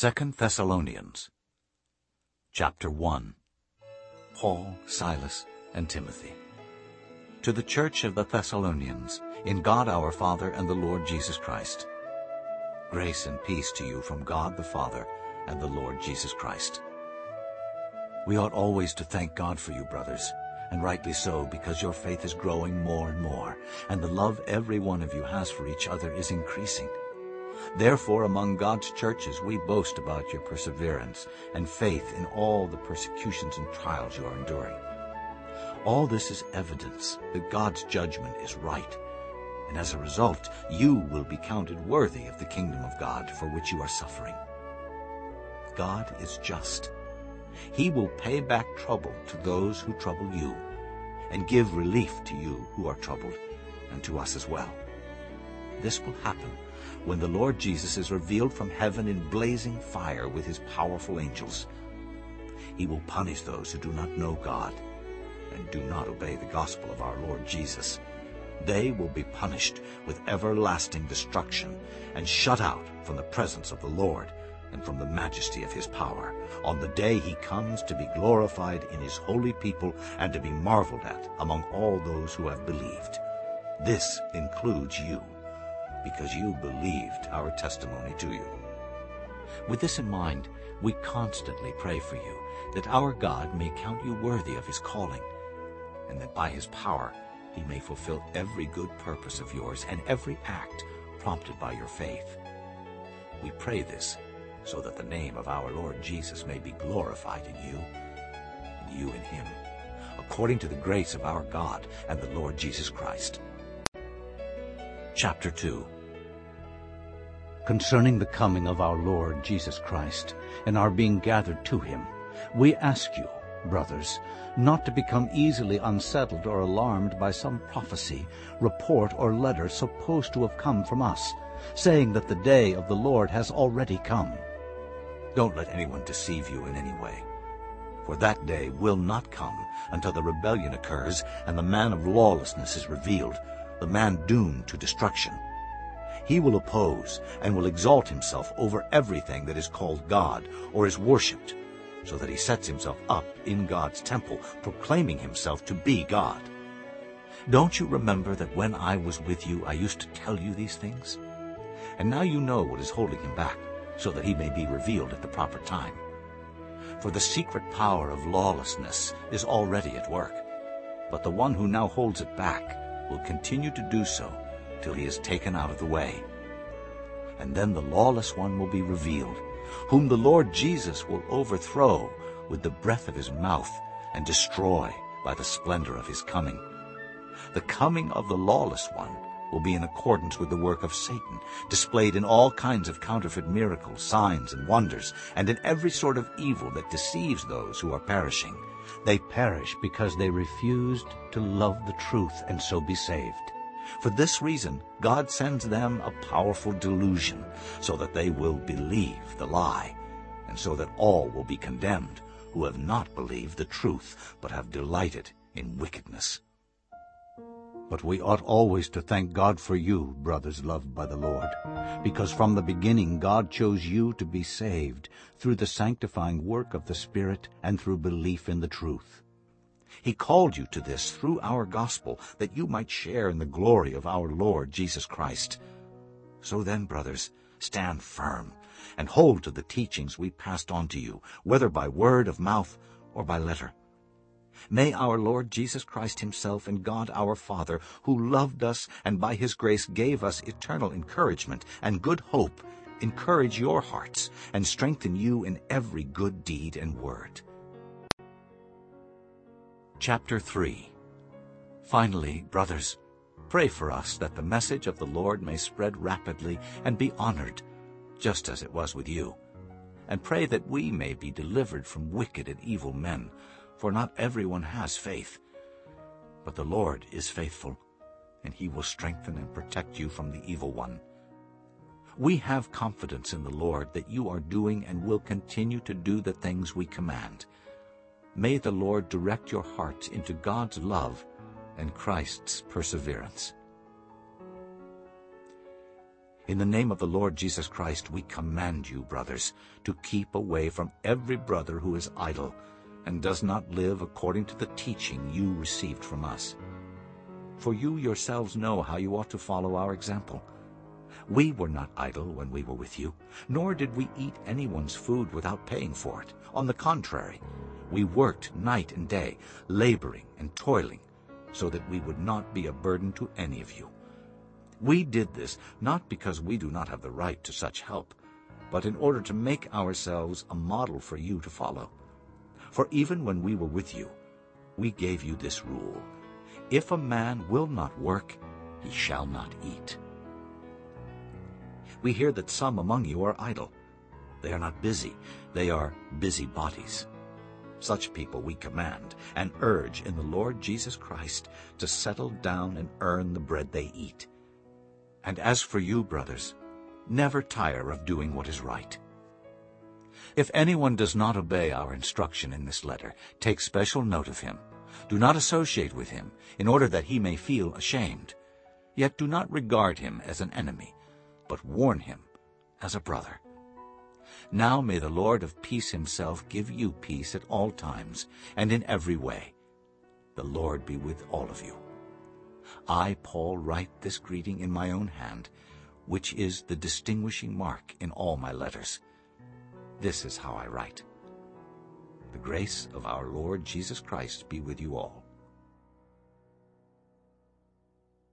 Second Thessalonians Chapter 1 Paul, Silas, and Timothy To the church of the Thessalonians, in God our Father and the Lord Jesus Christ. Grace and peace to you from God the Father and the Lord Jesus Christ. We ought always to thank God for you, brothers, and rightly so, because your faith is growing more and more, and the love every one of you has for each other is increasing. Therefore, among God's churches we boast about your perseverance and faith in all the persecutions and trials you are enduring. All this is evidence that God's judgment is right, and as a result you will be counted worthy of the kingdom of God for which you are suffering. God is just. He will pay back trouble to those who trouble you, and give relief to you who are troubled, and to us as well. This will happen when the Lord Jesus is revealed from heaven in blazing fire with his powerful angels. He will punish those who do not know God and do not obey the gospel of our Lord Jesus. They will be punished with everlasting destruction and shut out from the presence of the Lord and from the majesty of his power on the day he comes to be glorified in his holy people and to be marveled at among all those who have believed. This includes you because you believed our testimony to you. With this in mind, we constantly pray for you, that our God may count you worthy of his calling, and that by his power he may fulfill every good purpose of yours and every act prompted by your faith. We pray this so that the name of our Lord Jesus may be glorified in you, and you in him, according to the grace of our God and the Lord Jesus Christ. Chapter 2 Concerning the coming of our Lord Jesus Christ and our being gathered to him, we ask you, brothers, not to become easily unsettled or alarmed by some prophecy, report, or letter supposed to have come from us, saying that the day of the Lord has already come. Don't let anyone deceive you in any way. For that day will not come until the rebellion occurs and the man of lawlessness is revealed, the man doomed to destruction. He will oppose and will exalt himself over everything that is called God or is worshipped, so that he sets himself up in God's temple, proclaiming himself to be God. Don't you remember that when I was with you I used to tell you these things? And now you know what is holding him back, so that he may be revealed at the proper time. For the secret power of lawlessness is already at work, but the one who now holds it back will continue to do so till he is taken out of the way. And then the lawless one will be revealed, whom the Lord Jesus will overthrow with the breath of his mouth and destroy by the splendor of his coming. The coming of the lawless one will be in accordance with the work of Satan, displayed in all kinds of counterfeit miracles, signs, and wonders, and in every sort of evil that deceives those who are perishing. They perish because they refused to love the truth and so be saved. For this reason, God sends them a powerful delusion, so that they will believe the lie, and so that all will be condemned who have not believed the truth, but have delighted in wickedness. But we ought always to thank God for you, brothers loved by the Lord, because from the beginning God chose you to be saved through the sanctifying work of the Spirit and through belief in the truth. He called you to this through our gospel, that you might share in the glory of our Lord Jesus Christ. So then, brothers, stand firm, and hold to the teachings we passed on to you, whether by word of mouth or by letter. May our Lord Jesus Christ himself and God our Father, who loved us and by his grace gave us eternal encouragement and good hope, encourage your hearts and strengthen you in every good deed and word. Chapter 3 Finally, brothers, pray for us that the message of the Lord may spread rapidly and be honored, just as it was with you. And pray that we may be delivered from wicked and evil men, for not everyone has faith. But the Lord is faithful, and he will strengthen and protect you from the evil one. We have confidence in the Lord that you are doing and will continue to do the things we command. May the Lord direct your hearts into God's love and Christ's perseverance. In the name of the Lord Jesus Christ, we command you, brothers, to keep away from every brother who is idle and does not live according to the teaching you received from us. For you yourselves know how you ought to follow our example. We were not idle when we were with you, nor did we eat anyone's food without paying for it. On the contrary, we worked night and day, laboring and toiling, so that we would not be a burden to any of you. We did this not because we do not have the right to such help, but in order to make ourselves a model for you to follow. For even when we were with you, we gave you this rule. If a man will not work, he shall not eat. We hear that some among you are idle. They are not busy, they are busybodies. Such people we command and urge in the Lord Jesus Christ to settle down and earn the bread they eat. And as for you, brothers, never tire of doing what is right. If anyone does not obey our instruction in this letter, take special note of him. Do not associate with him, in order that he may feel ashamed. Yet do not regard him as an enemy, but warn him as a brother. Now may the Lord of peace himself give you peace at all times and in every way. The Lord be with all of you. I, Paul, write this greeting in my own hand, which is the distinguishing mark in all my letters. This is how I write. The grace of our Lord Jesus Christ be with you all.